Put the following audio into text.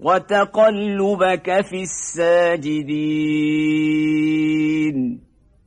وتقلبك في الساجدين.